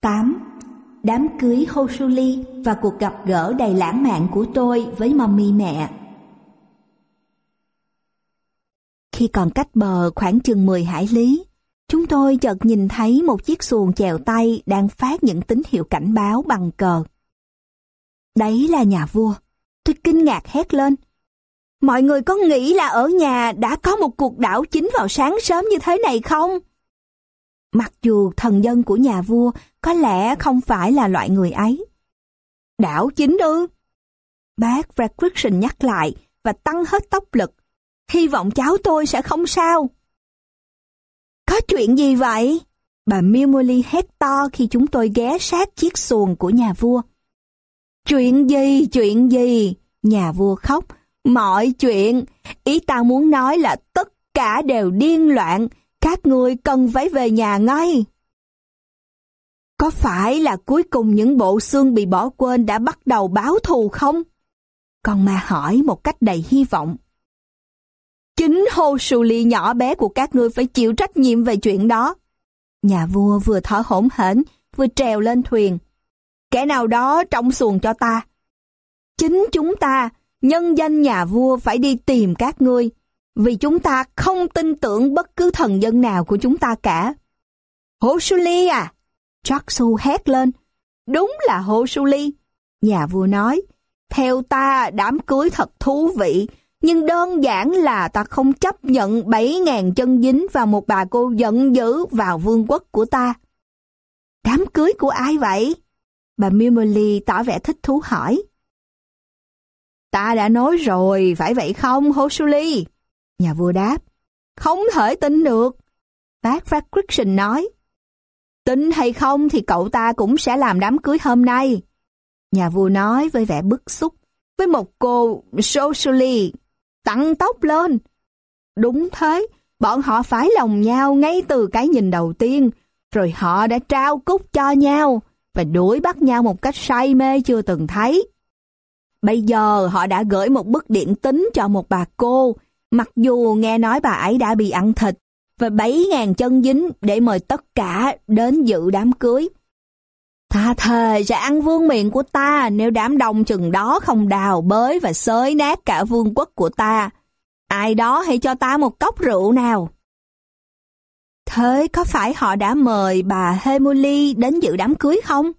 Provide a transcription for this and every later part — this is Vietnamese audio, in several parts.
8. Đám cưới Hosuli và cuộc gặp gỡ đầy lãng mạn của tôi với mummy mẹ. Khi còn cách bờ khoảng chừng 10 hải lý, chúng tôi chợt nhìn thấy một chiếc xuồng chèo tay đang phát những tín hiệu cảnh báo bằng cờ. Đấy là nhà vua. Tôi kinh ngạc hét lên. Mọi người có nghĩ là ở nhà đã có một cuộc đảo chính vào sáng sớm như thế này không? Mặc dù thần dân của nhà vua có lẽ không phải là loại người ấy. Đảo chính ư? Bác Fredrickson nhắc lại và tăng hết tốc lực. Hy vọng cháu tôi sẽ không sao. Có chuyện gì vậy? Bà Mimoli hét to khi chúng tôi ghé sát chiếc xuồng của nhà vua. Chuyện gì, chuyện gì? Nhà vua khóc. Mọi chuyện, ý ta muốn nói là tất cả đều điên loạn, các ngươi cần phải về nhà ngay. Có phải là cuối cùng những bộ xương bị bỏ quên đã bắt đầu báo thù không? Con ma hỏi một cách đầy hy vọng. Chính Hồ Sù lì nhỏ bé của các ngươi phải chịu trách nhiệm về chuyện đó. Nhà vua vừa thở hổn hển, vừa trèo lên thuyền. Kẻ nào đó trong xuồng cho ta. Chính chúng ta, nhân danh nhà vua phải đi tìm các ngươi, vì chúng ta không tin tưởng bất cứ thần dân nào của chúng ta cả. Hồ sù lì à? Jacksu hét lên. Đúng là Hồ Su Ly. Nhà vua nói, theo ta đám cưới thật thú vị, nhưng đơn giản là ta không chấp nhận 7.000 chân dính và một bà cô giận dữ vào vương quốc của ta. Đám cưới của ai vậy? Bà Mimoli tỏ vẻ thích thú hỏi. Ta đã nói rồi, phải vậy không, Hosuli? Nhà vua đáp. Không thể tin được. Bác Fredrickson nói. Tin hay không thì cậu ta cũng sẽ làm đám cưới hôm nay. Nhà vua nói với vẻ bức xúc. Với một cô socially tăng tốc lên. Đúng thế, bọn họ phải lòng nhau ngay từ cái nhìn đầu tiên, rồi họ đã trao cúc cho nhau và đuổi bắt nhau một cách say mê chưa từng thấy. Bây giờ họ đã gửi một bức điện tín cho một bà cô, mặc dù nghe nói bà ấy đã bị ăn thịt, và 7.000 chân dính để mời tất cả đến dự đám cưới. Tha thề sẽ ăn vương miệng của ta nếu đám đông chừng đó không đào bới và xới nát cả vương quốc của ta. Ai đó hãy cho ta một cốc rượu nào. Thế có phải họ đã mời bà Hemuli đến dự đám cưới không?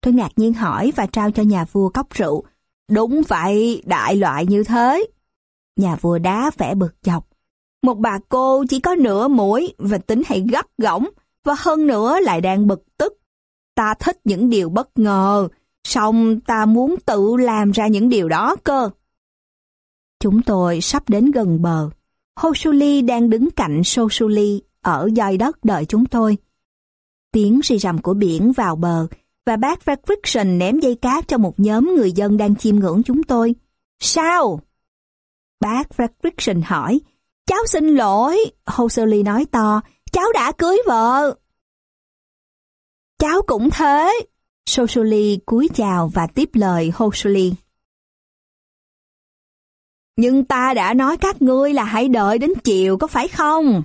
Tôi ngạc nhiên hỏi và trao cho nhà vua cốc rượu. Đúng vậy, đại loại như thế. Nhà vua đá vẻ bực chọc. Một bà cô chỉ có nửa mũi và tính hay gắt gỏng và hơn nữa lại đang bực tức. Ta thích những điều bất ngờ, song ta muốn tự làm ra những điều đó cơ. Chúng tôi sắp đến gần bờ. Hosuli đang đứng cạnh Sosuli ở dòi đất đợi chúng tôi. Tiếng rì rầm của biển vào bờ và bác Fredrickson ném dây cáp cho một nhóm người dân đang chiêm ngưỡng chúng tôi. Sao? Bác Fredrickson hỏi. Cháu xin lỗi, Hosuli nói to, cháu đã cưới vợ. Cháu cũng thế. Sosuli cúi chào và tiếp lời Hosuli. Nhưng ta đã nói các ngươi là hãy đợi đến chiều có phải không?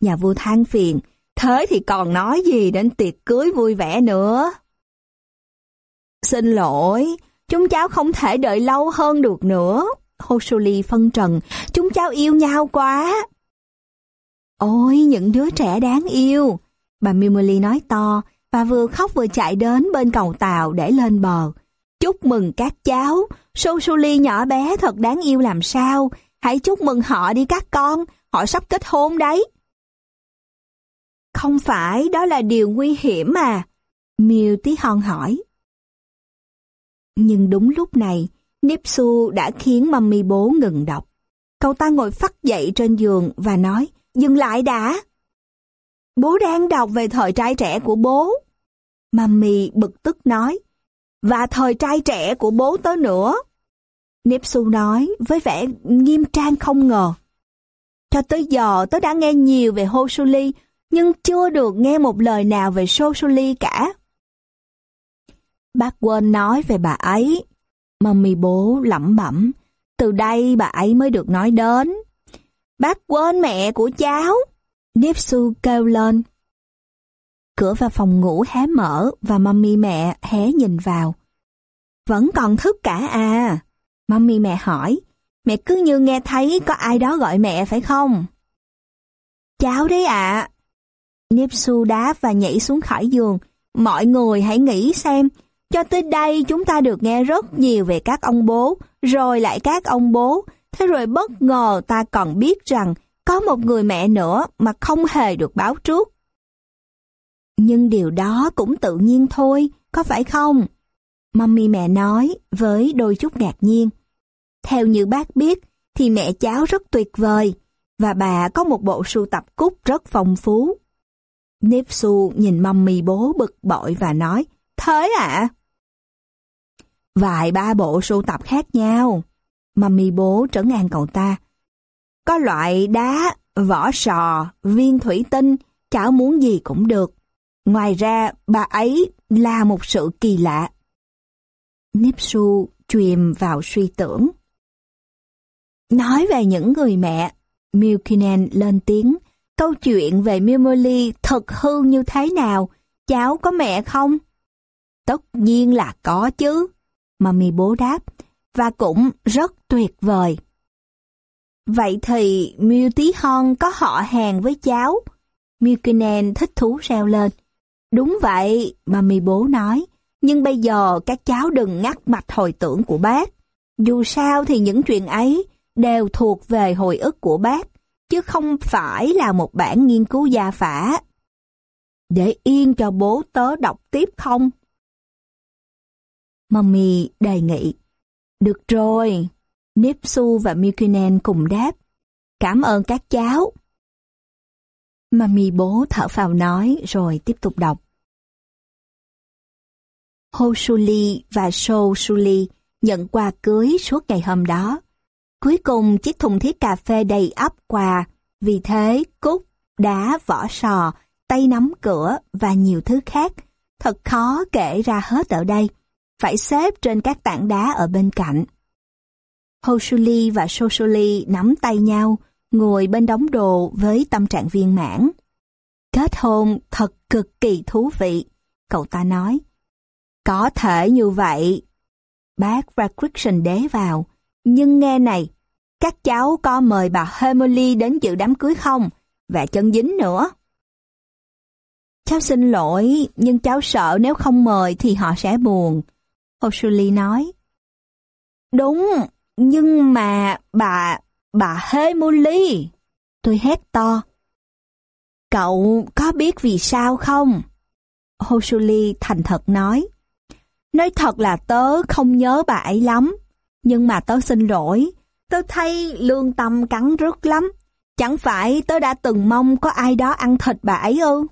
Nhà vua than phiền, thế thì còn nói gì đến tiệc cưới vui vẻ nữa. Xin lỗi, chúng cháu không thể đợi lâu hơn được nữa. Hosuli phân trần, chúng cháu yêu nhau quá. Ôi, những đứa trẻ đáng yêu. Bà Mimoli nói to, và vừa khóc vừa chạy đến bên cầu tàu để lên bờ. Chúc mừng các cháu, Sosuli nhỏ bé thật đáng yêu làm sao. Hãy chúc mừng họ đi các con, họ sắp kết hôn đấy. Không phải, đó là điều nguy hiểm mà. Miêu tí hon hỏi. Nhưng đúng lúc này, Nipsu đã khiến mummy bố ngừng đọc. Cậu ta ngồi phắt dậy trên giường và nói, dừng lại đã. Bố đang đọc về thời trai trẻ của bố. Mummy bực tức nói, và thời trai trẻ của bố tớ nữa. Nipsu nói với vẻ nghiêm trang không ngờ. Cho tới giờ tớ đã nghe nhiều về Hosuli, nhưng chưa được nghe một lời nào về Sosuli cả. Bác quên nói về bà ấy. Mummy bố lẩm bẩm, từ đây bà ấy mới được nói đến. Bác quên mẹ của cháu. Nipsu kêu lên. Cửa vào phòng ngủ hé mở và mami mẹ hé nhìn vào. Vẫn còn thức cả à? Mami mẹ hỏi. Mẹ cứ như nghe thấy có ai đó gọi mẹ phải không? Cháu đấy ạ. À. Nipsu đáp và nhảy xuống khỏi giường. Mọi người hãy nghĩ xem, cho tới đây chúng ta được nghe rất nhiều về các ông bố, rồi lại các ông bố. Thế rồi bất ngờ ta còn biết rằng có một người mẹ nữa mà không hề được báo trước. Nhưng điều đó cũng tự nhiên thôi, có phải không? Mummy mẹ nói với đôi chút ngạc nhiên. Theo như bác biết thì mẹ cháu rất tuyệt vời và bà có một bộ sưu tập cúc rất phong phú. nếp su nhìn mummy bố bực bội và nói, Thế ạ? À? Vài ba bộ sưu tập khác nhau. Mami bố trấn an cậu ta. Có loại đá, vỏ sò, viên thủy tinh, cháu muốn gì cũng được. Ngoài ra, bà ấy là một sự kỳ lạ. Nipsu chìm vào suy tưởng. Nói về những người mẹ, Milkinen lên tiếng, câu chuyện về Mimoli thật hư như thế nào, cháu có mẹ không? Tất nhiên là có chứ, Mami bố đáp, và cũng rất tuyệt vời. Vậy thì Miu Tí Hon có họ hàng với cháu? Milkinen thích thú reo lên. Đúng vậy, Mami bố nói, nhưng bây giờ các cháu đừng ngắt mạch hồi tưởng của bác. Dù sao thì những chuyện ấy đều thuộc về hồi ức của bác, chứ không phải là một bản nghiên cứu gia phả. Để yên cho bố tớ đọc tiếp không? Mommy đề nghị. Được rồi. Nipsu và Mikunen cùng đáp. Cảm ơn các cháu. Mommy bố thở phào nói rồi tiếp tục đọc. Hosuli và Sosuli nhận quà cưới suốt ngày hôm đó. Cuối cùng chiếc thùng thiết cà phê đầy ắp quà, vì thế cúc, đá, vỏ sò, tay nắm cửa và nhiều thứ khác. Thật khó kể ra hết ở đây, phải xếp trên các tảng đá ở bên cạnh. Hosuli và Sosuli nắm tay nhau, ngồi bên đống đồ với tâm trạng viên mãn. Kết hôn thật cực kỳ thú vị, cậu ta nói. Có thể như vậy. Bác Radcriction đế vào. Nhưng nghe này, các cháu có mời bà Hemoli đến dự đám cưới không? Và chân dính nữa. Cháu xin lỗi, nhưng cháu sợ nếu không mời thì họ sẽ buồn. O'Sully nói. Đúng, nhưng mà bà, bà Emily. Tôi hét to. Cậu có biết vì sao không? Hoshuli thành thật nói. Nói thật là tớ không nhớ bà ấy lắm, nhưng mà tớ xin lỗi, tớ thấy lương tâm cắn rứt lắm. Chẳng phải tớ đã từng mong có ai đó ăn thịt bà ấy ư?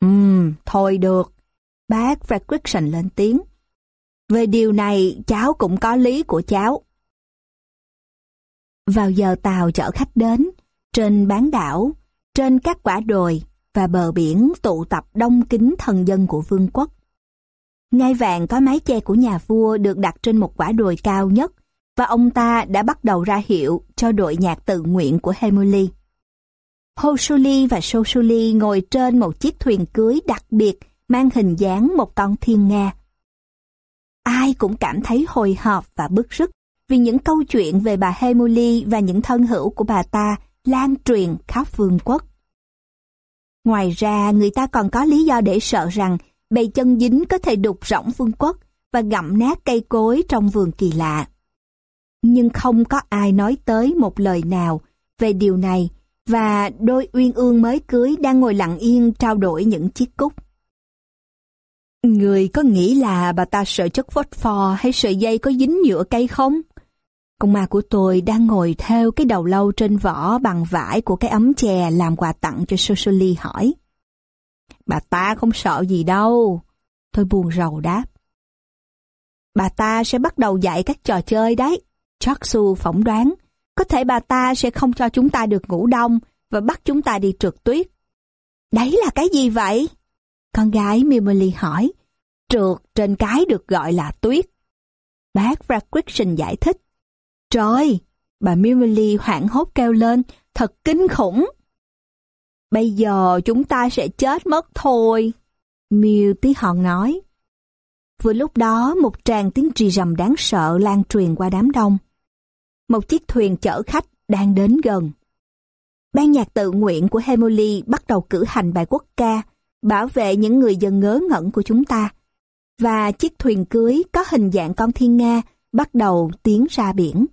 Ừm, thôi được. Bác Fredrickson lên tiếng. Về điều này, cháu cũng có lý của cháu. Vào giờ tàu chở khách đến, trên bán đảo, trên các quả đồi và bờ biển tụ tập đông kính thần dân của vương quốc. Ngai vàng có mái che của nhà vua được đặt trên một quả đồi cao nhất và ông ta đã bắt đầu ra hiệu cho đội nhạc tự nguyện của Hemuli. Hosuli và Sosuli ngồi trên một chiếc thuyền cưới đặc biệt mang hình dáng một con thiên nga. Ai cũng cảm thấy hồi hộp và bức rứt vì những câu chuyện về bà Hemuli và những thân hữu của bà ta lan truyền khắp vương quốc. Ngoài ra, người ta còn có lý do để sợ rằng bầy chân dính có thể đục rỗng vương quốc và gặm nát cây cối trong vườn kỳ lạ. Nhưng không có ai nói tới một lời nào về điều này và đôi uyên ương mới cưới đang ngồi lặng yên trao đổi những chiếc cúc. Người có nghĩ là bà ta sợ chất phốt phò hay sợi dây có dính nhựa cây không? Con ma của tôi đang ngồi theo cái đầu lâu trên vỏ bằng vải của cái ấm chè làm quà tặng cho Sosoli hỏi. Bà ta không sợ gì đâu. Tôi buồn rầu đáp. Bà ta sẽ bắt đầu dạy các trò chơi đấy. Chaksu phỏng đoán, có thể bà ta sẽ không cho chúng ta được ngủ đông và bắt chúng ta đi trượt tuyết. Đấy là cái gì vậy? Con gái Mimoli hỏi. Trượt trên cái được gọi là tuyết. Bác Radcriction giải thích. Trời, bà Mimoli hoảng hốt kêu lên, thật kinh khủng. Bây giờ chúng ta sẽ chết mất thôi. Miu tí hòn nói. Vừa lúc đó một tràng tiếng rì rầm đáng sợ lan truyền qua đám đông. Một chiếc thuyền chở khách đang đến gần. Ban nhạc tự nguyện của Hemoli bắt đầu cử hành bài quốc ca, bảo vệ những người dân ngớ ngẩn của chúng ta. Và chiếc thuyền cưới có hình dạng con thiên nga bắt đầu tiến ra biển.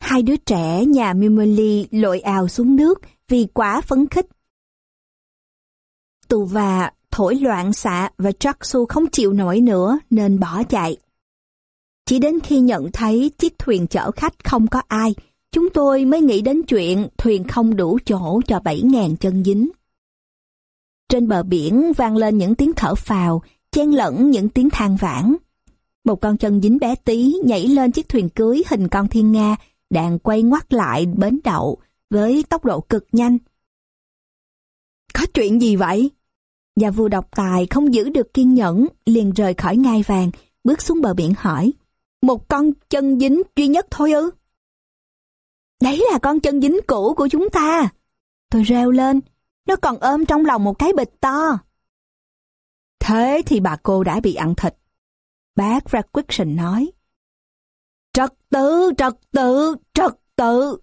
Hai đứa trẻ nhà Mimoli lội ào xuống nước vì quá phấn khích. Tù và thổi loạn xạ và Jacksu không chịu nổi nữa nên bỏ chạy. Chỉ đến khi nhận thấy chiếc thuyền chở khách không có ai, chúng tôi mới nghĩ đến chuyện thuyền không đủ chỗ cho 7.000 chân dính. Trên bờ biển vang lên những tiếng thở phào, chen lẫn những tiếng than vãn. Một con chân dính bé tí nhảy lên chiếc thuyền cưới hình con thiên nga, đang quay ngoắt lại bến đậu với tốc độ cực nhanh. Có chuyện gì vậy? Nhà vua độc tài không giữ được kiên nhẫn, liền rời khỏi ngai vàng, bước xuống bờ biển hỏi. Một con chân dính duy nhất thôi ư? Đấy là con chân dính cũ của chúng ta. Tôi reo lên, nó còn ôm trong lòng một cái bịch to. Thế thì bà cô đã bị ăn thịt. Bác Raquiction nói. Trật tự, trật tự, trật tự.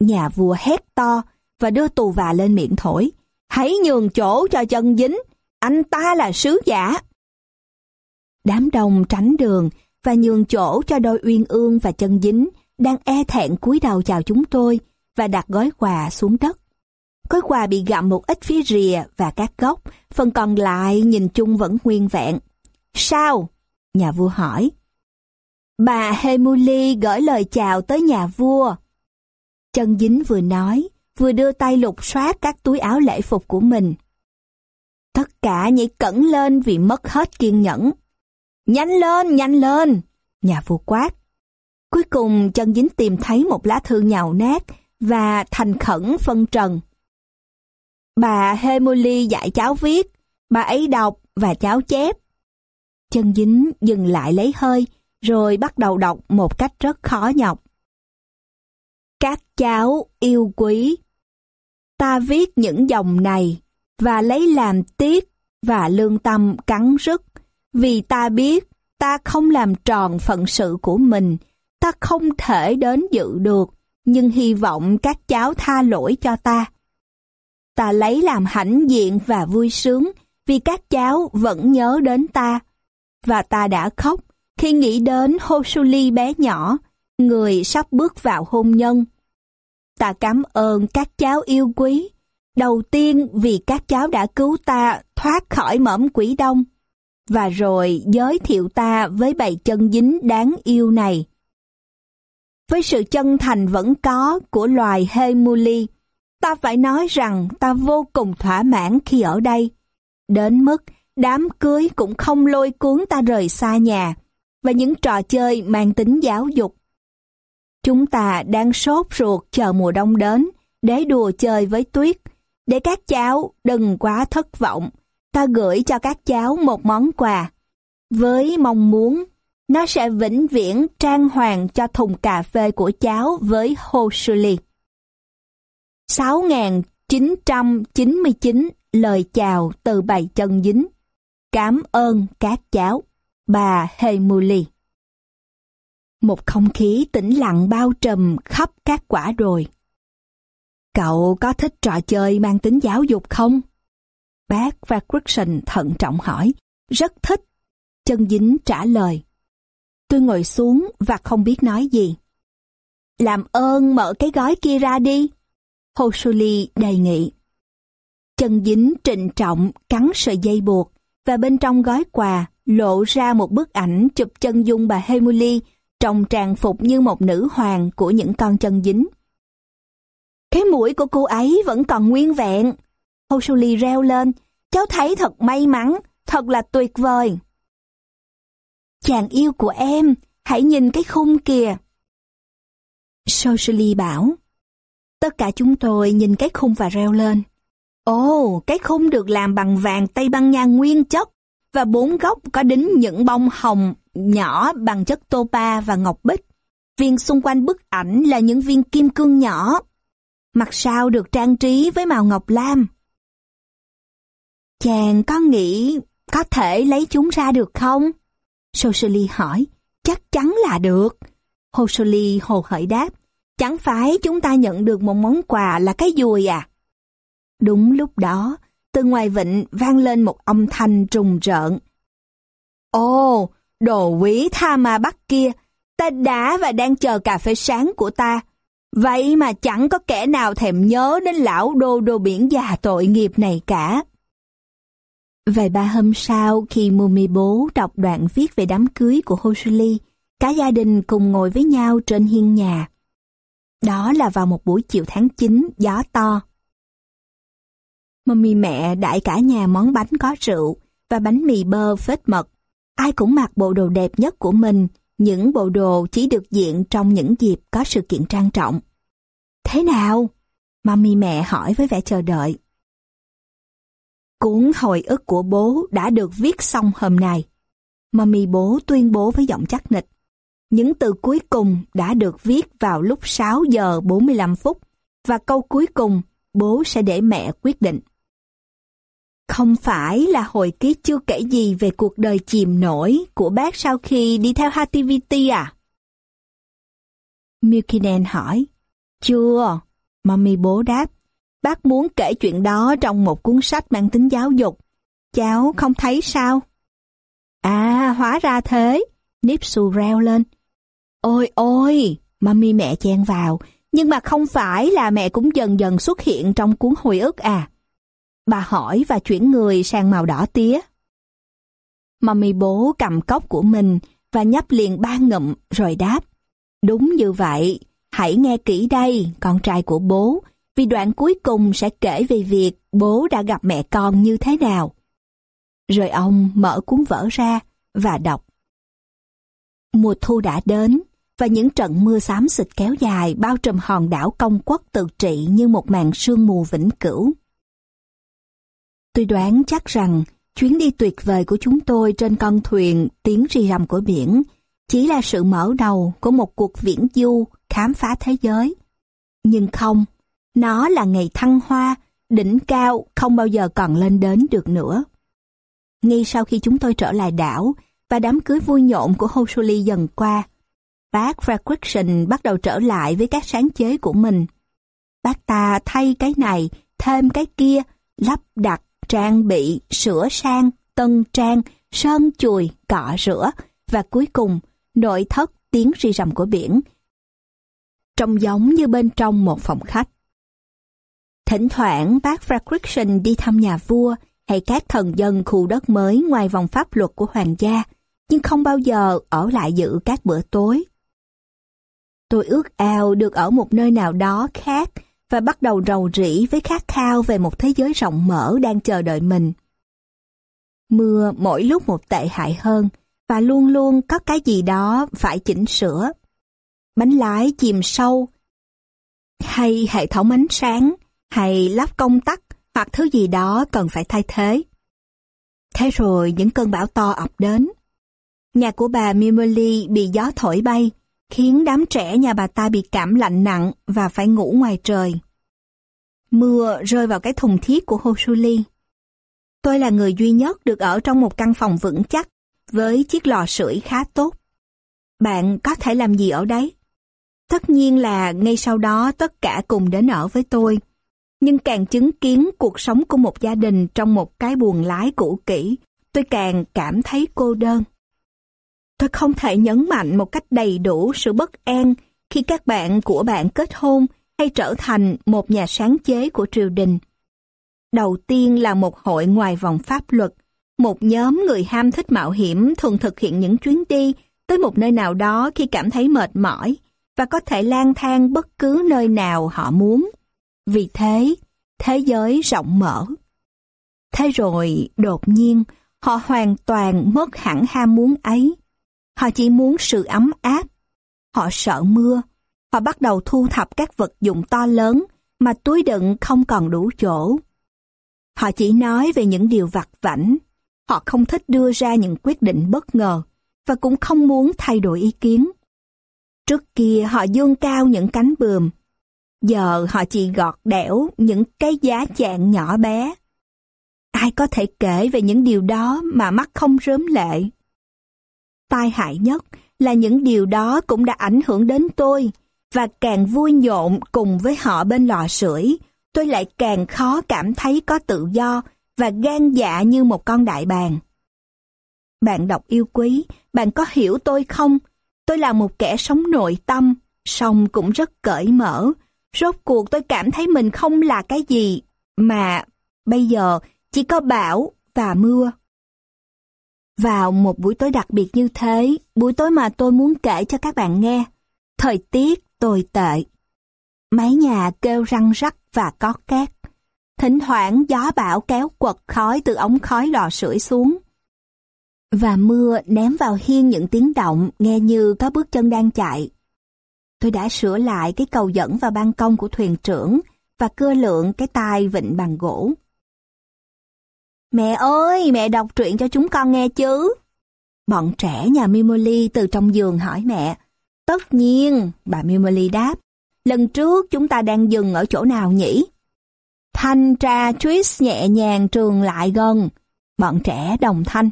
Nhà vua hét to và đưa tù và lên miệng thổi. Hãy nhường chỗ cho chân dính, anh ta là sứ giả. Đám đông tránh đường và nhường chỗ cho đôi uyên ương và chân dính đang e thẹn cúi đầu chào chúng tôi và đặt gói quà xuống đất. Gói quà bị gặm một ít phía rìa và các gốc, phần còn lại nhìn chung vẫn nguyên vẹn. Sao? Nhà vua hỏi. Bà Hemuli gửi lời chào tới nhà vua. Chân dính vừa nói, vừa đưa tay lục soát các túi áo lễ phục của mình. Tất cả nhảy cẩn lên vì mất hết kiên nhẫn. Nhanh lên, nhanh lên! Nhà vua quát. Cuối cùng chân dính tìm thấy một lá thư nhàu nát và thành khẩn phân trần. Bà Hemoli dạy cháu viết, bà ấy đọc và cháu chép. Chân dính dừng lại lấy hơi, rồi bắt đầu đọc một cách rất khó nhọc. Các cháu yêu quý, ta viết những dòng này và lấy làm tiếc và lương tâm cắn rứt, vì ta biết ta không làm tròn phận sự của mình, ta không thể đến dự được, nhưng hy vọng các cháu tha lỗi cho ta. Ta lấy làm hãnh diện và vui sướng vì các cháu vẫn nhớ đến ta. Và ta đã khóc khi nghĩ đến Hosuli bé nhỏ, người sắp bước vào hôn nhân. Ta cảm ơn các cháu yêu quý, đầu tiên vì các cháu đã cứu ta thoát khỏi mẫm quỷ đông, và rồi giới thiệu ta với bầy chân dính đáng yêu này. Với sự chân thành vẫn có của loài Hemuli, ta phải nói rằng ta vô cùng thỏa mãn khi ở đây. Đến mức đám cưới cũng không lôi cuốn ta rời xa nhà, và những trò chơi mang tính giáo dục. Chúng ta đang sốt ruột chờ mùa đông đến để đùa chơi với tuyết. Để các cháu đừng quá thất vọng, ta gửi cho các cháu một món quà. Với mong muốn, nó sẽ vĩnh viễn trang hoàng cho thùng cà phê của cháu với Hosuli. 6.999 lời chào từ bài chân dính. Cảm ơn các cháu bà Hemuli. Một không khí tĩnh lặng bao trùm khắp các quả đồi. Cậu có thích trò chơi mang tính giáo dục không? Bác Vacriction thận trọng hỏi. Rất thích. Chân dính trả lời. Tôi ngồi xuống và không biết nói gì. Làm ơn mở cái gói kia ra đi. Hosuli đề nghị. Chân dính trịnh trọng cắn sợi dây buộc và bên trong gói quà lộ ra một bức ảnh chụp chân dung bà Hemuli trong trang phục như một nữ hoàng của những con chân dính. Cái mũi của cô ấy vẫn còn nguyên vẹn. Hosuli reo lên, cháu thấy thật may mắn, thật là tuyệt vời. Chàng yêu của em, hãy nhìn cái khung kìa. Socially bảo, tất cả chúng tôi nhìn cái khung và reo lên. Ồ, oh, cái khung được làm bằng vàng Tây Ban Nha nguyên chất và bốn góc có đính những bông hồng nhỏ bằng chất topa và ngọc bích. Viên xung quanh bức ảnh là những viên kim cương nhỏ. mặt sau được trang trí với màu ngọc lam. Chàng có nghĩ có thể lấy chúng ra được không? Sosoli hỏi, chắc chắn là được. Hosoli hồ hởi đáp, chẳng phải chúng ta nhận được một món quà là cái dùi à? Đúng lúc đó, từ ngoài vịnh vang lên một âm thanh trùng rợn. Ồ, đồ quý tha ma bắt kia, ta đã và đang chờ cà phê sáng của ta. Vậy mà chẳng có kẻ nào thèm nhớ đến lão đô đô biển già tội nghiệp này cả. Vài ba hôm sau, khi Mumi bố đọc đoạn viết về đám cưới của Hosuli, cả gia đình cùng ngồi với nhau trên hiên nhà. Đó là vào một buổi chiều tháng 9, gió to. Mummy mẹ đãi cả nhà món bánh có rượu và bánh mì bơ phết mật. Ai cũng mặc bộ đồ đẹp nhất của mình, những bộ đồ chỉ được diện trong những dịp có sự kiện trang trọng. Thế nào? Mummy mẹ hỏi với vẻ chờ đợi. Cuốn hồi ức của bố đã được viết xong hôm nay. Mummy bố tuyên bố với giọng chắc nịch. Những từ cuối cùng đã được viết vào lúc 6 giờ 45 phút và câu cuối cùng bố sẽ để mẹ quyết định. Không phải là hồi ký chưa kể gì về cuộc đời chìm nổi của bác sau khi đi theo htvt à? Milkinen hỏi. Chưa, Mommy bố đáp. Bác muốn kể chuyện đó trong một cuốn sách mang tính giáo dục. Cháu không thấy sao? À, hóa ra thế. Nipsu reo lên. Ôi ôi, mami mẹ chen vào. Nhưng mà không phải là mẹ cũng dần dần xuất hiện trong cuốn hồi ức à? Bà hỏi và chuyển người sang màu đỏ tía. mami bố cầm cốc của mình và nhấp liền ba ngụm rồi đáp. Đúng như vậy, hãy nghe kỹ đây, con trai của bố, vì đoạn cuối cùng sẽ kể về việc bố đã gặp mẹ con như thế nào. Rồi ông mở cuốn vở ra và đọc. Mùa thu đã đến, và những trận mưa xám xịt kéo dài bao trùm hòn đảo công quốc tự trị như một màn sương mù vĩnh cửu. Tôi đoán chắc rằng chuyến đi tuyệt vời của chúng tôi trên con thuyền tiếng rì rầm của biển chỉ là sự mở đầu của một cuộc viễn du khám phá thế giới. Nhưng không, nó là ngày thăng hoa, đỉnh cao không bao giờ còn lên đến được nữa. Ngay sau khi chúng tôi trở lại đảo và đám cưới vui nhộn của Hosuli dần qua, bác Fredrickson bắt đầu trở lại với các sáng chế của mình. Bác ta thay cái này, thêm cái kia, lắp đặt trang bị, sửa sang, tân trang, sơn chùi, cọ rửa và cuối cùng nội thất tiếng ri rầm của biển. Trông giống như bên trong một phòng khách. Thỉnh thoảng bác Fredrickson đi thăm nhà vua hay các thần dân khu đất mới ngoài vòng pháp luật của hoàng gia, nhưng không bao giờ ở lại dự các bữa tối. Tôi ước ao được ở một nơi nào đó khác và bắt đầu rầu rĩ với khát khao về một thế giới rộng mở đang chờ đợi mình. Mưa mỗi lúc một tệ hại hơn và luôn luôn có cái gì đó phải chỉnh sửa. Bánh lái chìm sâu, hay hệ thống ánh sáng, hay lắp công tắc hoặc thứ gì đó cần phải thay thế. Thế rồi những cơn bão to ập đến. Nhà của bà Mimoli bị gió thổi bay, khiến đám trẻ nhà bà ta bị cảm lạnh nặng và phải ngủ ngoài trời. Mưa rơi vào cái thùng thiết của Hosuli. Tôi là người duy nhất được ở trong một căn phòng vững chắc với chiếc lò sưởi khá tốt. Bạn có thể làm gì ở đấy? Tất nhiên là ngay sau đó tất cả cùng đến ở với tôi. Nhưng càng chứng kiến cuộc sống của một gia đình trong một cái buồng lái cũ kỹ, tôi càng cảm thấy cô đơn. Tôi không thể nhấn mạnh một cách đầy đủ sự bất an khi các bạn của bạn kết hôn hay trở thành một nhà sáng chế của triều đình. Đầu tiên là một hội ngoài vòng pháp luật, một nhóm người ham thích mạo hiểm thường thực hiện những chuyến đi tới một nơi nào đó khi cảm thấy mệt mỏi và có thể lang thang bất cứ nơi nào họ muốn. Vì thế, thế giới rộng mở. Thế rồi, đột nhiên, họ hoàn toàn mất hẳn ham muốn ấy. Họ chỉ muốn sự ấm áp. Họ sợ mưa. Họ bắt đầu thu thập các vật dụng to lớn mà túi đựng không còn đủ chỗ. Họ chỉ nói về những điều vặt vảnh. Họ không thích đưa ra những quyết định bất ngờ và cũng không muốn thay đổi ý kiến. Trước kia, họ dương cao những cánh bườm. Giờ, họ chỉ gọt đẽo những cái giá chạng nhỏ bé. Ai có thể kể về những điều đó mà mắt không rớm lệ? Tai hại nhất là những điều đó cũng đã ảnh hưởng đến tôi, và càng vui nhộn cùng với họ bên lò sưởi, tôi lại càng khó cảm thấy có tự do và gan dạ như một con đại bàng. Bạn đọc yêu quý, bạn có hiểu tôi không? Tôi là một kẻ sống nội tâm, song cũng rất cởi mở. Rốt cuộc tôi cảm thấy mình không là cái gì, mà bây giờ chỉ có bão và mưa. Vào một buổi tối đặc biệt như thế, buổi tối mà tôi muốn kể cho các bạn nghe, thời tiết tồi tệ. Mái nhà kêu răng rắc và có cát. Thỉnh thoảng gió bão kéo quật khói từ ống khói lò sưởi xuống. Và mưa ném vào hiên những tiếng động nghe như có bước chân đang chạy. Tôi đã sửa lại cái cầu dẫn vào ban công của thuyền trưởng và cưa lượng cái tai vịnh bằng gỗ. Mẹ ơi, mẹ đọc truyện cho chúng con nghe chứ. Bọn trẻ nhà Mimoli từ trong giường hỏi mẹ. Tất nhiên, bà Mimoli đáp. Lần trước chúng ta đang dừng ở chỗ nào nhỉ? Thanh tra twist nhẹ nhàng trường lại gần. Bọn trẻ đồng thanh.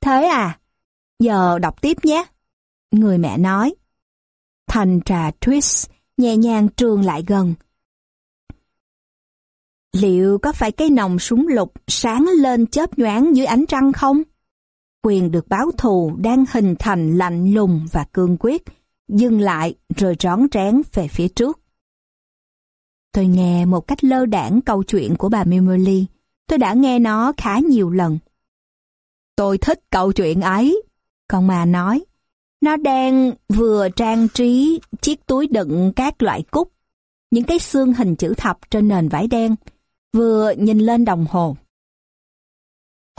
Thế à? Giờ đọc tiếp nhé. Người mẹ nói. Thanh trà twist nhẹ nhàng trường lại gần. Liệu có phải cái nòng súng lục sáng lên chớp nhoáng dưới ánh trăng không? Quyền được báo thù đang hình thành lạnh lùng và cương quyết, dừng lại rồi rón rén về phía trước. Tôi nghe một cách lơ đảng câu chuyện của bà Mimoli. Tôi đã nghe nó khá nhiều lần. Tôi thích câu chuyện ấy. Con mà nói, nó đang vừa trang trí chiếc túi đựng các loại cúc, những cái xương hình chữ thập trên nền vải đen, vừa nhìn lên đồng hồ.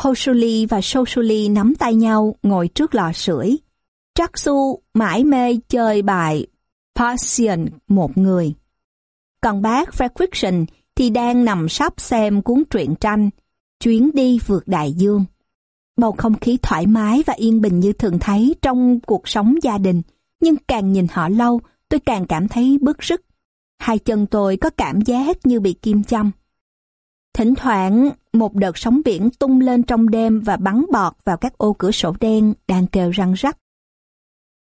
Hosuli và Sosuli nắm tay nhau ngồi trước lò sưởi. Traksu mãi mê chơi bài Passion một người. Còn bác Fredrickson thì đang nằm sắp xem cuốn truyện tranh Chuyến đi vượt đại dương. Bầu không khí thoải mái và yên bình như thường thấy trong cuộc sống gia đình, nhưng càng nhìn họ lâu, tôi càng cảm thấy bức rứt. Hai chân tôi có cảm giác như bị kim châm. Thỉnh thoảng, một đợt sóng biển tung lên trong đêm và bắn bọt vào các ô cửa sổ đen đang kêu răng rắc.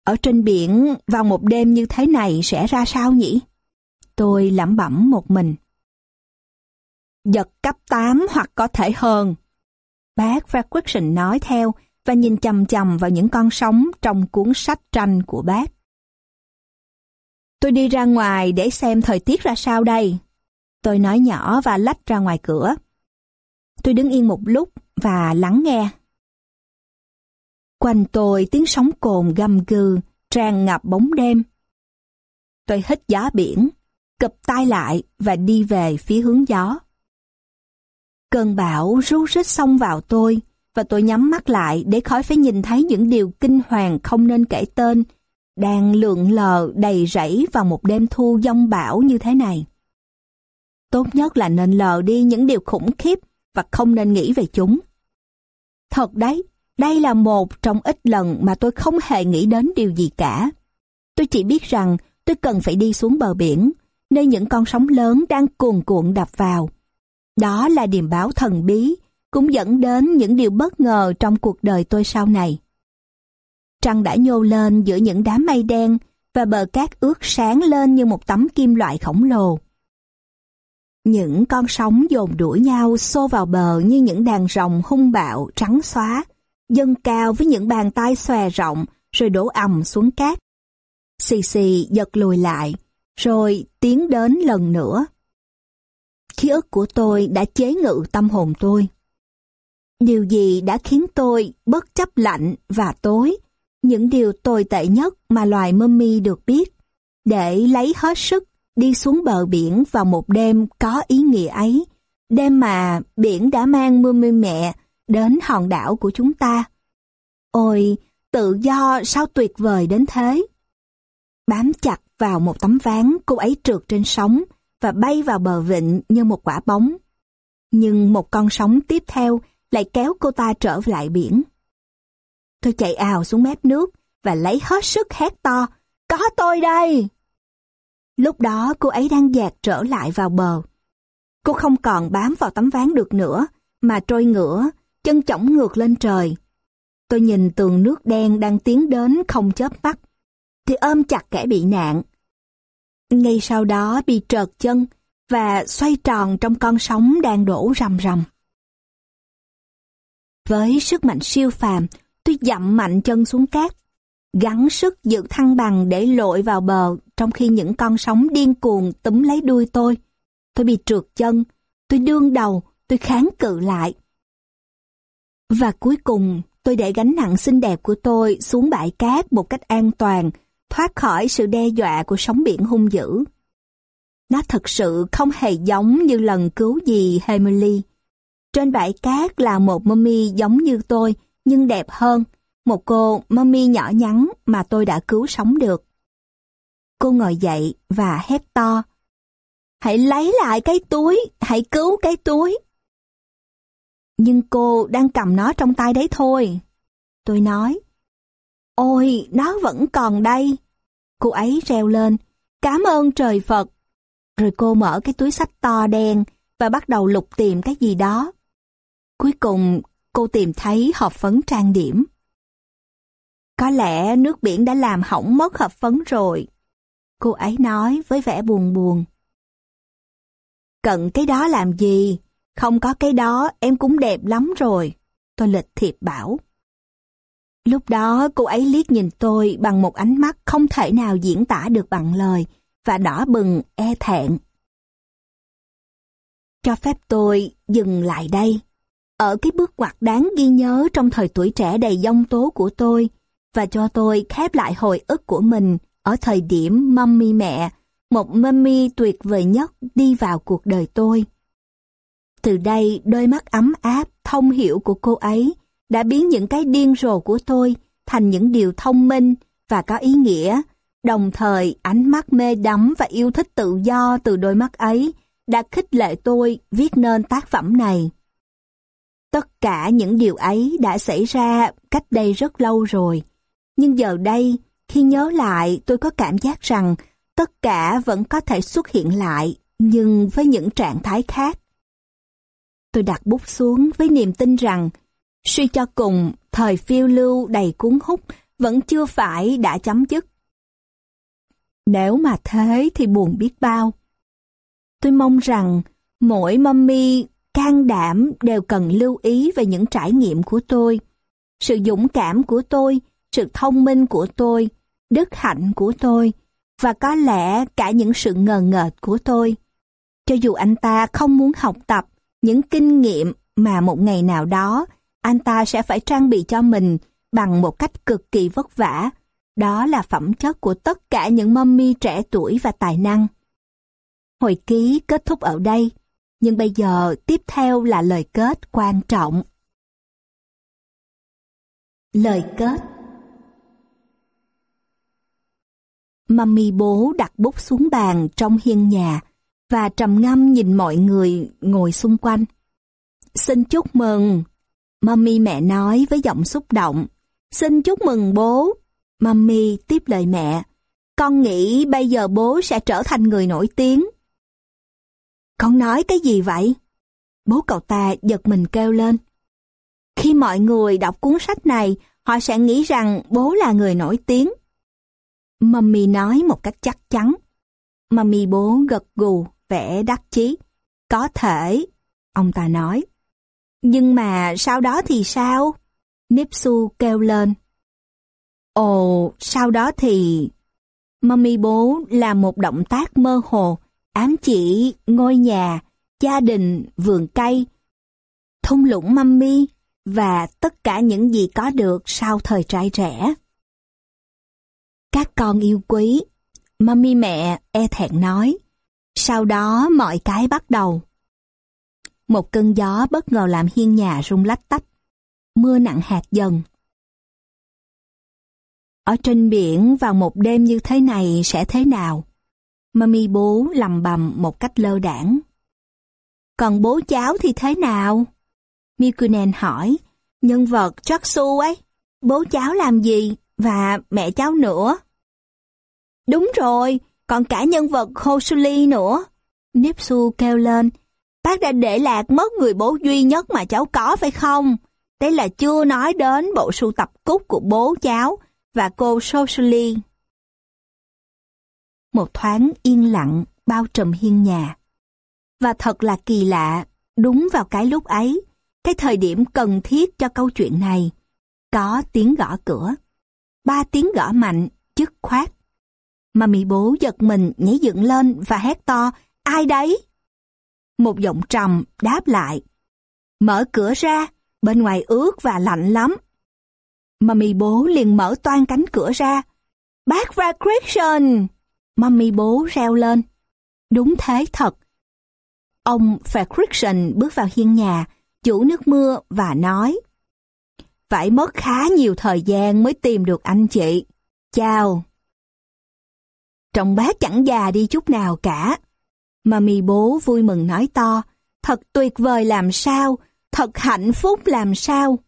Ở trên biển, vào một đêm như thế này sẽ ra sao nhỉ? Tôi lẩm bẩm một mình. Giật cấp 8 hoặc có thể hơn. Bác Fredrickson nói theo và nhìn chầm chầm vào những con sóng trong cuốn sách tranh của bác. Tôi đi ra ngoài để xem thời tiết ra sao đây. Tôi nói nhỏ và lách ra ngoài cửa. Tôi đứng yên một lúc và lắng nghe. Quanh tôi tiếng sóng cồn gầm gừ, tràn ngập bóng đêm. Tôi hít gió biển, cập tay lại và đi về phía hướng gió. Cơn bão rú rít xông vào tôi và tôi nhắm mắt lại để khỏi phải nhìn thấy những điều kinh hoàng không nên kể tên đang lượn lờ đầy rẫy vào một đêm thu giông bão như thế này. Tốt nhất là nên lờ đi những điều khủng khiếp và không nên nghĩ về chúng. Thật đấy, đây là một trong ít lần mà tôi không hề nghĩ đến điều gì cả. Tôi chỉ biết rằng tôi cần phải đi xuống bờ biển, nơi những con sóng lớn đang cuồn cuộn đập vào. Đó là điềm báo thần bí, cũng dẫn đến những điều bất ngờ trong cuộc đời tôi sau này. Trăng đã nhô lên giữa những đám mây đen và bờ cát ướt sáng lên như một tấm kim loại khổng lồ. Những con sóng dồn đuổi nhau xô vào bờ như những đàn rồng hung bạo trắng xóa, dâng cao với những bàn tay xòe rộng rồi đổ ầm xuống cát. Xì xì giật lùi lại, rồi tiến đến lần nữa. Ký ức của tôi đã chế ngự tâm hồn tôi. Điều gì đã khiến tôi bất chấp lạnh và tối, những điều tồi tệ nhất mà loài mummy được biết, để lấy hết sức đi xuống bờ biển vào một đêm có ý nghĩa ấy, đêm mà biển đã mang mummy mẹ đến hòn đảo của chúng ta. Ôi, tự do sao tuyệt vời đến thế! Bám chặt vào một tấm ván, cô ấy trượt trên sóng và bay vào bờ vịnh như một quả bóng. Nhưng một con sóng tiếp theo lại kéo cô ta trở lại biển. Tôi chạy ào xuống mép nước và lấy hết sức hét to, có tôi đây! Lúc đó cô ấy đang dạt trở lại vào bờ. Cô không còn bám vào tấm ván được nữa, mà trôi ngửa, chân chỏng ngược lên trời. Tôi nhìn tường nước đen đang tiến đến không chớp mắt, thì ôm chặt kẻ bị nạn. Ngay sau đó bị trợt chân và xoay tròn trong con sóng đang đổ rầm rầm. Với sức mạnh siêu phàm, tôi dậm mạnh chân xuống cát, gắng sức giữ thăng bằng để lội vào bờ trong khi những con sóng điên cuồng túm lấy đuôi tôi. Tôi bị trượt chân, tôi đương đầu, tôi kháng cự lại. Và cuối cùng, tôi để gánh nặng xinh đẹp của tôi xuống bãi cát một cách an toàn, thoát khỏi sự đe dọa của sóng biển hung dữ. Nó thật sự không hề giống như lần cứu gì Emily. Trên bãi cát là một mummy giống như tôi, nhưng đẹp hơn, một cô mummy nhỏ nhắn mà tôi đã cứu sống được. Cô ngồi dậy và hét to. Hãy lấy lại cái túi, hãy cứu cái túi. Nhưng cô đang cầm nó trong tay đấy thôi. Tôi nói. Ôi, nó vẫn còn đây. Cô ấy reo lên. Cảm ơn trời Phật. Rồi cô mở cái túi sách to đen và bắt đầu lục tìm cái gì đó. Cuối cùng, cô tìm thấy hộp phấn trang điểm. Có lẽ nước biển đã làm hỏng mất hộp phấn rồi. Cô ấy nói với vẻ buồn buồn. Cận cái đó làm gì? Không có cái đó, em cũng đẹp lắm rồi. Tôi lịch thiệp bảo. Lúc đó, cô ấy liếc nhìn tôi bằng một ánh mắt không thể nào diễn tả được bằng lời và đỏ bừng e thẹn. Cho phép tôi dừng lại đây. Ở cái bước ngoặt đáng ghi nhớ trong thời tuổi trẻ đầy dông tố của tôi và cho tôi khép lại hồi ức của mình ở thời điểm mummy mẹ, một mummy tuyệt vời nhất đi vào cuộc đời tôi. Từ đây, đôi mắt ấm áp, thông hiểu của cô ấy đã biến những cái điên rồ của tôi thành những điều thông minh và có ý nghĩa. Đồng thời, ánh mắt mê đắm và yêu thích tự do từ đôi mắt ấy đã khích lệ tôi viết nên tác phẩm này. Tất cả những điều ấy đã xảy ra cách đây rất lâu rồi. Nhưng giờ đây, khi nhớ lại tôi có cảm giác rằng tất cả vẫn có thể xuất hiện lại, nhưng với những trạng thái khác. Tôi đặt bút xuống với niềm tin rằng, suy cho cùng, thời phiêu lưu đầy cuốn hút vẫn chưa phải đã chấm dứt. Nếu mà thế thì buồn biết bao. Tôi mong rằng mỗi mommy can đảm đều cần lưu ý về những trải nghiệm của tôi, sự dũng cảm của tôi, sự thông minh của tôi, đức hạnh của tôi, và có lẽ cả những sự ngờ ngợt của tôi. Cho dù anh ta không muốn học tập những kinh nghiệm mà một ngày nào đó anh ta sẽ phải trang bị cho mình bằng một cách cực kỳ vất vả. Đó là phẩm chất của tất cả những mummy trẻ tuổi và tài năng. Hồi ký kết thúc ở đây, nhưng bây giờ tiếp theo là lời kết quan trọng. Lời kết Mami bố đặt bút xuống bàn trong hiên nhà và trầm ngâm nhìn mọi người ngồi xung quanh. Xin chúc mừng. Mami mẹ nói với giọng xúc động. Xin chúc mừng bố. Mami tiếp lời mẹ. Con nghĩ bây giờ bố sẽ trở thành người nổi tiếng. Con nói cái gì vậy? Bố cậu ta giật mình kêu lên. Khi mọi người đọc cuốn sách này, họ sẽ nghĩ rằng bố là người nổi tiếng. Mummy nói một cách chắc chắn. Mummy bố gật gù, vẻ đắc chí. Có thể, ông ta nói. Nhưng mà sau đó thì sao? Nipsu kêu lên. Ồ, sau đó thì... Mummy bố là một động tác mơ hồ, ám chỉ ngôi nhà, gia đình, vườn cây, thung lũng mummy và tất cả những gì có được sau thời trai trẻ. Các con yêu quý, mami mẹ e thẹn nói. Sau đó mọi cái bắt đầu. Một cơn gió bất ngờ làm hiên nhà rung lách tách. Mưa nặng hạt dần. Ở trên biển vào một đêm như thế này sẽ thế nào? Mami bố lầm bầm một cách lơ đảng. Còn bố cháu thì thế nào? Mikunen hỏi, nhân vật Jaksu ấy, bố cháu làm gì và mẹ cháu nữa? Đúng rồi, còn cả nhân vật Hosuli nữa. Nipsu kêu lên, bác đã để lạc mất người bố duy nhất mà cháu có phải không? Đây là chưa nói đến bộ sưu tập cúc của bố cháu và cô Sosuli. Một thoáng yên lặng bao trùm hiên nhà. Và thật là kỳ lạ, đúng vào cái lúc ấy, cái thời điểm cần thiết cho câu chuyện này, có tiếng gõ cửa. Ba tiếng gõ mạnh, dứt khoát. Mà mì bố giật mình nhảy dựng lên và hét to, ai đấy? Một giọng trầm đáp lại, mở cửa ra, bên ngoài ướt và lạnh lắm. Mà mì bố liền mở toan cánh cửa ra, bác ra Christian! Mami bố reo lên. Đúng thế thật. Ông Fredrickson bước vào hiên nhà, chủ nước mưa và nói Phải mất khá nhiều thời gian mới tìm được anh chị. Chào. Trông bác chẳng già đi chút nào cả. Mami bố vui mừng nói to, thật tuyệt vời làm sao, thật hạnh phúc làm sao.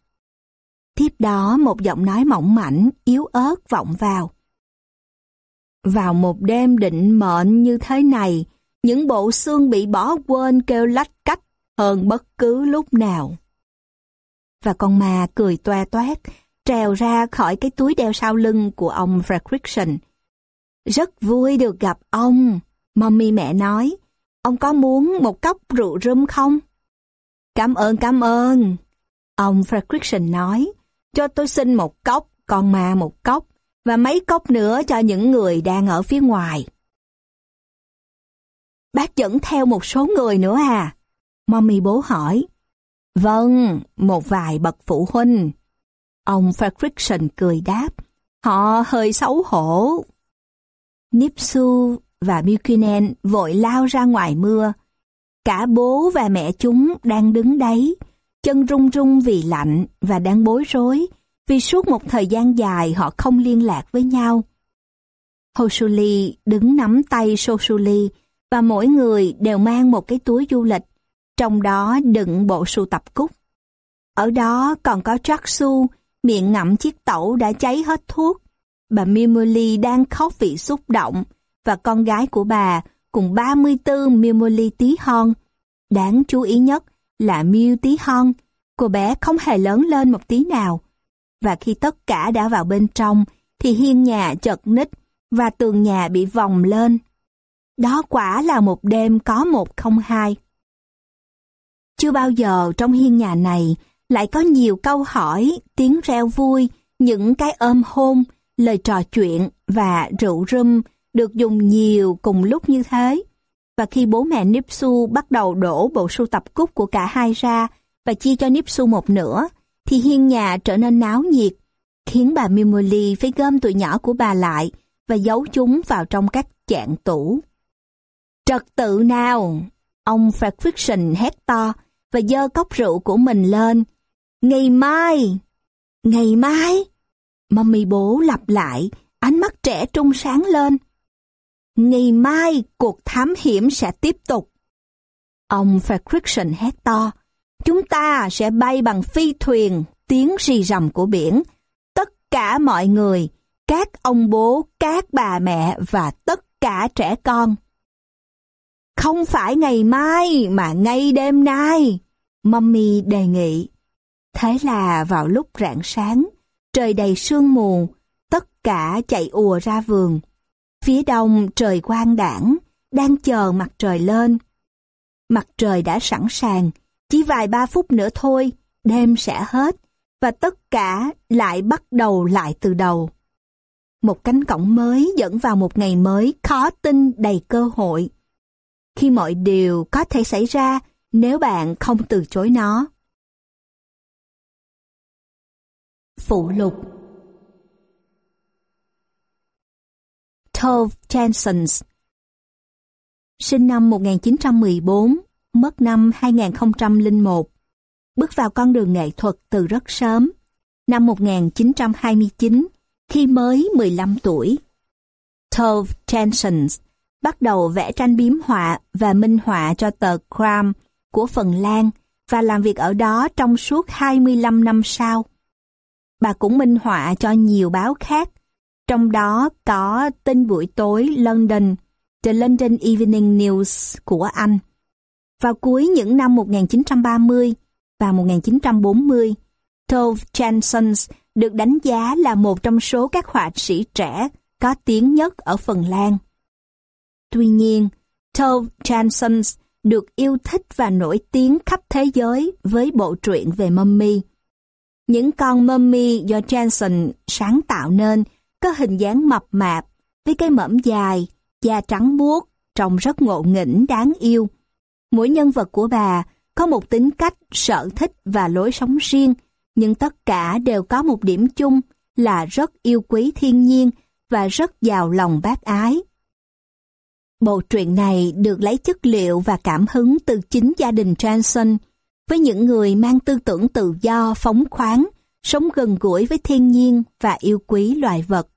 Tiếp đó một giọng nói mỏng mảnh, yếu ớt vọng vào. Vào một đêm định mệnh như thế này, những bộ xương bị bỏ quên kêu lách cách hơn bất cứ lúc nào. Và con ma cười toe toét, trèo ra khỏi cái túi đeo sau lưng của ông Fredrickson. Rất vui được gặp ông, mommy mẹ nói. Ông có muốn một cốc rượu rum không? Cảm ơn, cảm ơn. Ông Fredrickson nói, cho tôi xin một cốc, con ma một cốc và mấy cốc nữa cho những người đang ở phía ngoài. Bác dẫn theo một số người nữa à? Mommy bố hỏi. Vâng, một vài bậc phụ huynh. Ông Fredrickson cười đáp. Họ hơi xấu hổ. Nipsu và Buchanan vội lao ra ngoài mưa. Cả bố và mẹ chúng đang đứng đấy, chân run run vì lạnh và đang bối rối vì suốt một thời gian dài họ không liên lạc với nhau. Hosuli đứng nắm tay Sosuli và mỗi người đều mang một cái túi du lịch, trong đó đựng bộ sưu tập cúc. Ở đó còn có Jaksu, miệng ngậm chiếc tẩu đã cháy hết thuốc. Bà Mimoli đang khóc vì xúc động và con gái của bà cùng 34 Mimoli tí hon. Đáng chú ý nhất là Miu tí hon, cô bé không hề lớn lên một tí nào và khi tất cả đã vào bên trong thì hiên nhà chật ních và tường nhà bị vòng lên. Đó quả là một đêm có một không hai. Chưa bao giờ trong hiên nhà này lại có nhiều câu hỏi, tiếng reo vui, những cái ôm hôn, lời trò chuyện và rượu rum được dùng nhiều cùng lúc như thế. Và khi bố mẹ Nipsu bắt đầu đổ bộ sưu tập cúc của cả hai ra và chia cho Nipsu một nửa, thì hiên nhà trở nên náo nhiệt, khiến bà Mimoli phải gom tụi nhỏ của bà lại và giấu chúng vào trong các chạn tủ. Trật tự nào! Ông Fredrickson hét to và dơ cốc rượu của mình lên. Ngày mai! Ngày mai! Mummy bố lặp lại, ánh mắt trẻ trung sáng lên. Ngày mai cuộc thám hiểm sẽ tiếp tục. Ông Fredrickson hét to, Chúng ta sẽ bay bằng phi thuyền, tiếng rì rầm của biển. Tất cả mọi người, các ông bố, các bà mẹ và tất cả trẻ con. Không phải ngày mai mà ngay đêm nay, Mommy đề nghị. Thế là vào lúc rạng sáng, trời đầy sương mù, tất cả chạy ùa ra vườn. Phía đông trời quang đảng, đang chờ mặt trời lên. Mặt trời đã sẵn sàng, chỉ vài ba phút nữa thôi, đêm sẽ hết, và tất cả lại bắt đầu lại từ đầu. Một cánh cổng mới dẫn vào một ngày mới khó tin đầy cơ hội. Khi mọi điều có thể xảy ra nếu bạn không từ chối nó. Phụ lục Tove Jansons Sinh năm 1914 mất năm 2001. Bước vào con đường nghệ thuật từ rất sớm, năm 1929, khi mới 15 tuổi. Tove Jansons bắt đầu vẽ tranh biếm họa và minh họa cho tờ Kram của Phần Lan và làm việc ở đó trong suốt 25 năm sau. Bà cũng minh họa cho nhiều báo khác, trong đó có Tin buổi tối London, The London Evening News của Anh. Vào cuối những năm 1930 và 1940, Tove Jansson được đánh giá là một trong số các họa sĩ trẻ có tiếng nhất ở Phần Lan. Tuy nhiên, Tove Jansson được yêu thích và nổi tiếng khắp thế giới với bộ truyện về mummy. Những con mummy do Jensen sáng tạo nên có hình dáng mập mạp với cái mõm dài, da trắng buốt, trông rất ngộ nghĩnh đáng yêu. Mỗi nhân vật của bà có một tính cách, sở thích và lối sống riêng, nhưng tất cả đều có một điểm chung là rất yêu quý thiên nhiên và rất giàu lòng bác ái. Bộ truyện này được lấy chất liệu và cảm hứng từ chính gia đình Johnson, với những người mang tư tưởng tự do, phóng khoáng, sống gần gũi với thiên nhiên và yêu quý loài vật.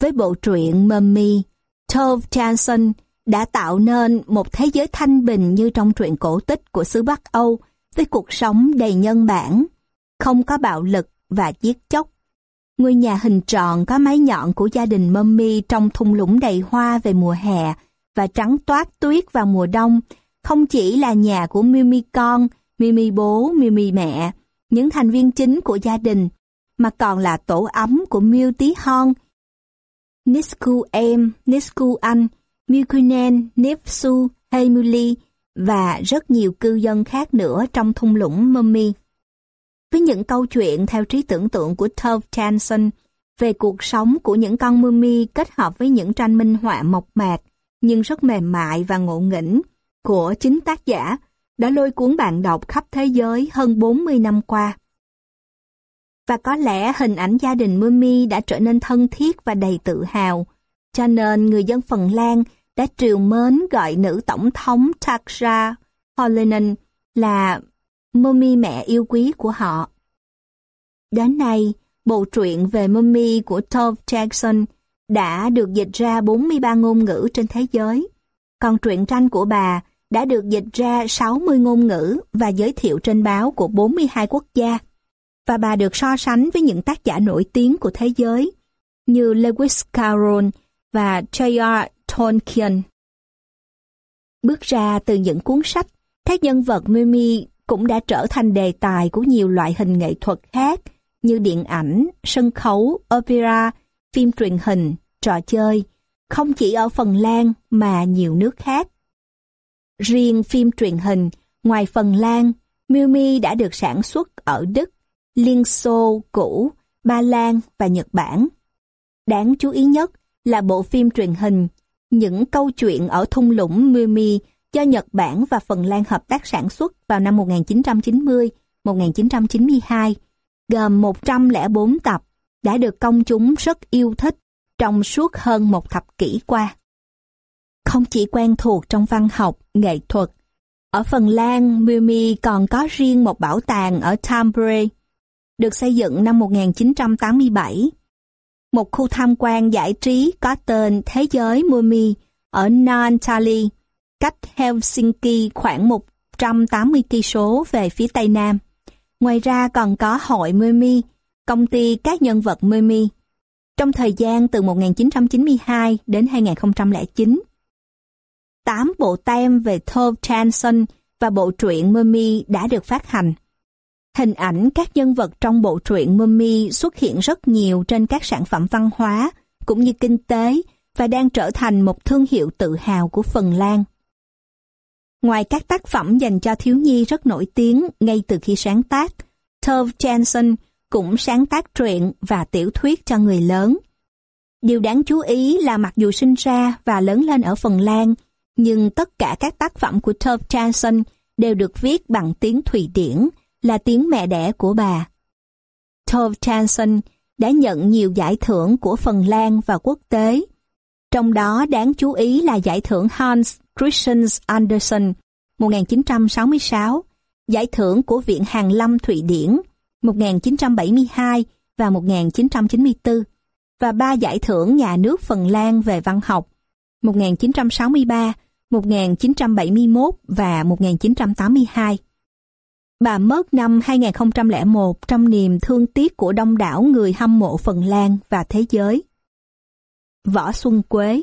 Với bộ truyện Mummy, Tove Jansson đã tạo nên một thế giới thanh bình như trong truyện cổ tích của xứ Bắc Âu với cuộc sống đầy nhân bản, không có bạo lực và giết chóc. Ngôi nhà hình tròn có mái nhọn của gia đình Mummy trong thung lũng đầy hoa về mùa hè và trắng toát tuyết vào mùa đông, không chỉ là nhà của Mimi con, Mimi bố, Mimi mẹ, những thành viên chính của gia đình, mà còn là tổ ấm của Miu Tí Hon, Nisku em, Nisku anh, Mikunen, Nipsu, Heimuli và rất nhiều cư dân khác nữa trong thung lũng Mummy. Với những câu chuyện theo trí tưởng tượng của Tove Jansson về cuộc sống của những con mummy kết hợp với những tranh minh họa mộc mạc nhưng rất mềm mại và ngộ nghĩnh của chính tác giả đã lôi cuốn bạn đọc khắp thế giới hơn 40 năm qua. Và có lẽ hình ảnh gia đình Mummy đã trở nên thân thiết và đầy tự hào, cho nên người dân Phần Lan đã triều mến gọi nữ tổng thống Tarja Holinen là Mummy mẹ yêu quý của họ. Đến nay, bộ truyện về Mummy của Tove Jackson đã được dịch ra 43 ngôn ngữ trên thế giới, còn truyện tranh của bà đã được dịch ra 60 ngôn ngữ và giới thiệu trên báo của 42 quốc gia. Và bà được so sánh với những tác giả nổi tiếng của thế giới như Lewis Carroll và J.R. Tolkien. Bước ra từ những cuốn sách, các nhân vật Mimi cũng đã trở thành đề tài của nhiều loại hình nghệ thuật khác như điện ảnh, sân khấu, opera, phim truyền hình, trò chơi, không chỉ ở Phần Lan mà nhiều nước khác. Riêng phim truyền hình, ngoài Phần Lan, Miu đã được sản xuất ở Đức, Liên Xô cũ, Ba Lan và Nhật Bản. Đáng chú ý nhất là bộ phim truyền hình Những câu chuyện ở thung lũng Miu do Nhật Bản và Phần Lan hợp tác sản xuất vào năm 1990-1992, gồm 104 tập, đã được công chúng rất yêu thích trong suốt hơn một thập kỷ qua không chỉ quen thuộc trong văn học, nghệ thuật. Ở Phần Lan, Mimi còn có riêng một bảo tàng ở Tampere, được xây dựng năm 1987. Một khu tham quan giải trí có tên Thế giới Mumi ở Nantali, cách Helsinki khoảng 180 cây số về phía tây nam. Ngoài ra còn có hội Mumi, công ty các nhân vật Mumi. Trong thời gian từ 1992 đến 2009, 8 bộ tem về Thor Chanson và bộ truyện Mummy đã được phát hành. Hình ảnh các nhân vật trong bộ truyện Mummy xuất hiện rất nhiều trên các sản phẩm văn hóa cũng như kinh tế và đang trở thành một thương hiệu tự hào của Phần Lan. Ngoài các tác phẩm dành cho thiếu nhi rất nổi tiếng ngay từ khi sáng tác, Tove Jansson cũng sáng tác truyện và tiểu thuyết cho người lớn. Điều đáng chú ý là mặc dù sinh ra và lớn lên ở Phần Lan, nhưng tất cả các tác phẩm của Tove Jansson đều được viết bằng tiếng Thụy Điển, là tiếng mẹ đẻ của bà. Tove Jansson đã nhận nhiều giải thưởng của Phần Lan và quốc tế. Trong đó đáng chú ý là giải thưởng Hans Christian Andersen 1966, giải thưởng của Viện Hàn Lâm Thụy Điển 1972 và 1994, và ba giải thưởng nhà nước Phần Lan về văn học 1963, 1971 và 1982. Bà mất năm 2001 trong niềm thương tiếc của đông đảo người hâm mộ Phần Lan và thế giới. Võ Xuân Quế